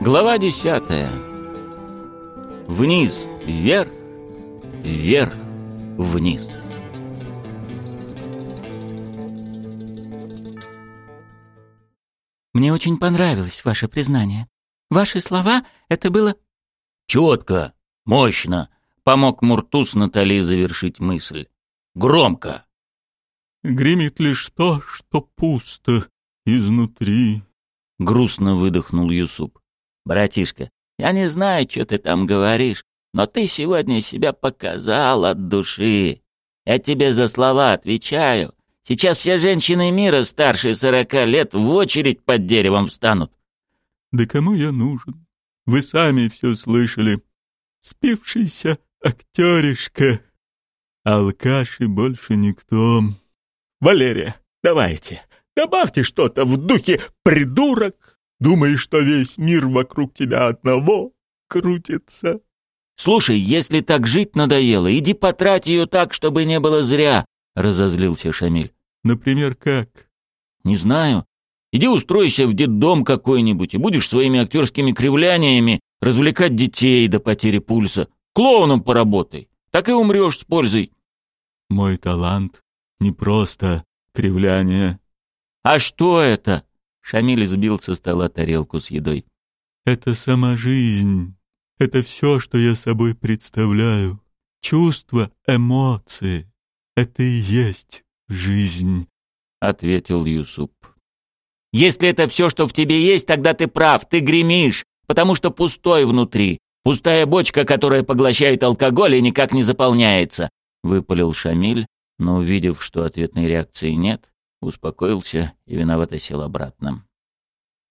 Глава десятая. Вниз, вверх, вверх, вниз. Мне очень понравилось ваше признание. Ваши слова — это было... Четко, мощно, помог Муртус Натали завершить мысль. Громко. Гремит лишь то, что пусто изнутри. Грустно выдохнул Юсуп. Братишка, я не знаю, что ты там говоришь, но ты сегодня себя показал от души. Я тебе за слова отвечаю. Сейчас все женщины мира старше сорока лет в очередь под деревом встанут. Да кому я нужен? Вы сами все слышали. Спившийся актеришка. Алкаш и больше никто. Валерия, давайте, добавьте что-то в духе «придурок». Думаешь, что весь мир вокруг тебя одного крутится? Слушай, если так жить надоело, иди потрать ее так, чтобы не было зря, разозлился Шамиль. Например, как? Не знаю. Иди устройся в детдом какой-нибудь и будешь своими актерскими кривляниями развлекать детей до потери пульса. Клоуном поработай. Так и умрешь с пользой. Мой талант не просто кривляние. А что это? Шамиль сбил со стола тарелку с едой. Это сама жизнь. Это все, что я собой представляю. Чувства, эмоции. Это и есть жизнь, — ответил Юсуп. Если это все, что в тебе есть, тогда ты прав, ты гремишь, потому что пустой внутри. Пустая бочка, которая поглощает алкоголь и никак не заполняется, — выпалил Шамиль, но, увидев, что ответной реакции нет, успокоился и виновато сел обратно.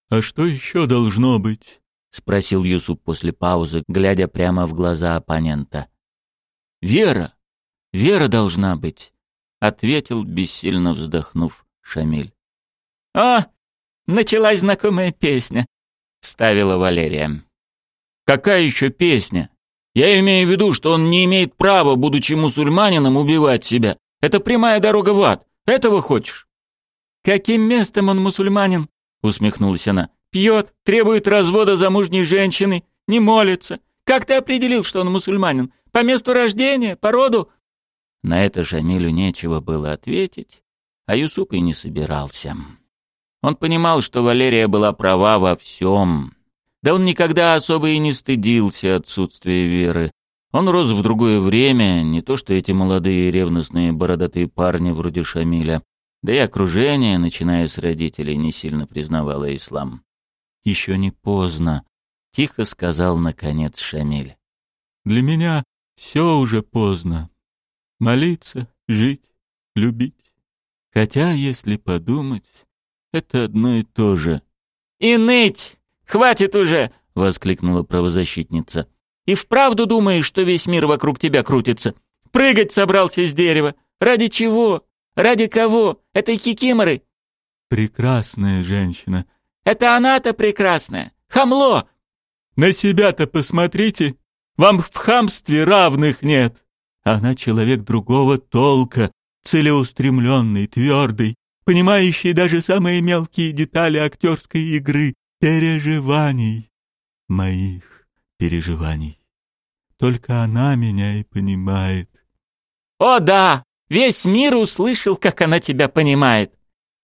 «А что еще должно быть?» — спросил Юсуп после паузы, глядя прямо в глаза оппонента. «Вера! Вера должна быть!» — ответил, бессильно вздохнув, Шамиль. «О, началась знакомая песня», — вставила Валерия. «Какая еще песня? Я имею в виду, что он не имеет права, будучи мусульманином, убивать себя. Это прямая дорога в ад. Этого хочешь?» «Каким местом он мусульманин?» — усмехнулась она. «Пьет, требует развода замужней женщины, не молится. Как ты определил, что он мусульманин? По месту рождения, по роду?» На это Шамилю нечего было ответить, а Юсуп и не собирался. Он понимал, что Валерия была права во всем. Да он никогда особо и не стыдился отсутствия веры. Он рос в другое время, не то что эти молодые ревностные бородатые парни вроде Шамиля. Да и окружение, начиная с родителей, не сильно признавало ислам. «Еще не поздно», — тихо сказал, наконец, Шамиль. «Для меня все уже поздно. Молиться, жить, любить. Хотя, если подумать, это одно и то же». «И ныть! Хватит уже!» — воскликнула правозащитница. «И вправду думаешь, что весь мир вокруг тебя крутится? Прыгать собрался с дерева? Ради чего? Ради кого? Этой кикиморы?» «Прекрасная женщина». «Это она-то прекрасная! Хамло!» «На себя-то посмотрите! Вам в хамстве равных нет!» Она человек другого толка, целеустремленный, твердый, понимающий даже самые мелкие детали актерской игры, переживаний, моих переживаний. Только она меня и понимает. «О да! Весь мир услышал, как она тебя понимает.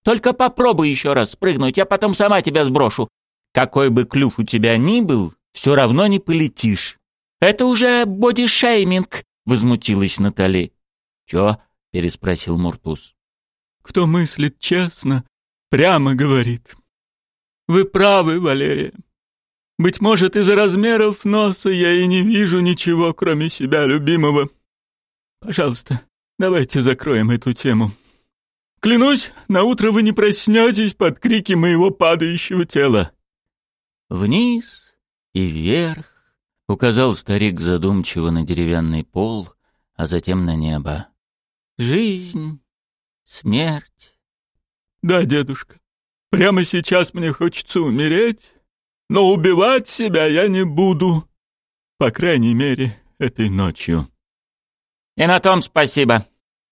Только попробуй еще раз спрыгнуть, я потом сама тебя сброшу. Какой бы клюв у тебя ни был, все равно не полетишь. Это уже бодишейминг, возмутилась Натали. Чё? переспросил Муртуз. Кто мыслит честно, прямо говорит. Вы правы, Валерия. Быть может, из-за размеров носа я и не вижу ничего, кроме себя любимого. Пожалуйста, Давайте закроем эту тему. Клянусь, на утро вы не проснетесь под крики моего падающего тела. Вниз и вверх, указал старик задумчиво на деревянный пол, а затем на небо. Жизнь, смерть. Да, дедушка, прямо сейчас мне хочется умереть, но убивать себя я не буду, по крайней мере, этой ночью. И на том спасибо.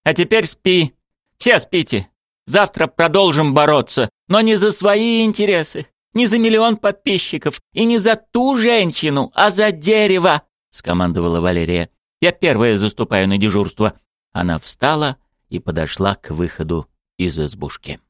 А теперь спи. Все спите. Завтра продолжим бороться, но не за свои интересы. Не за миллион подписчиков и не за ту женщину, а за дерево!» — скомандовала Валерия. «Я первая заступаю на дежурство». Она встала и подошла к выходу из избушки.